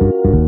you.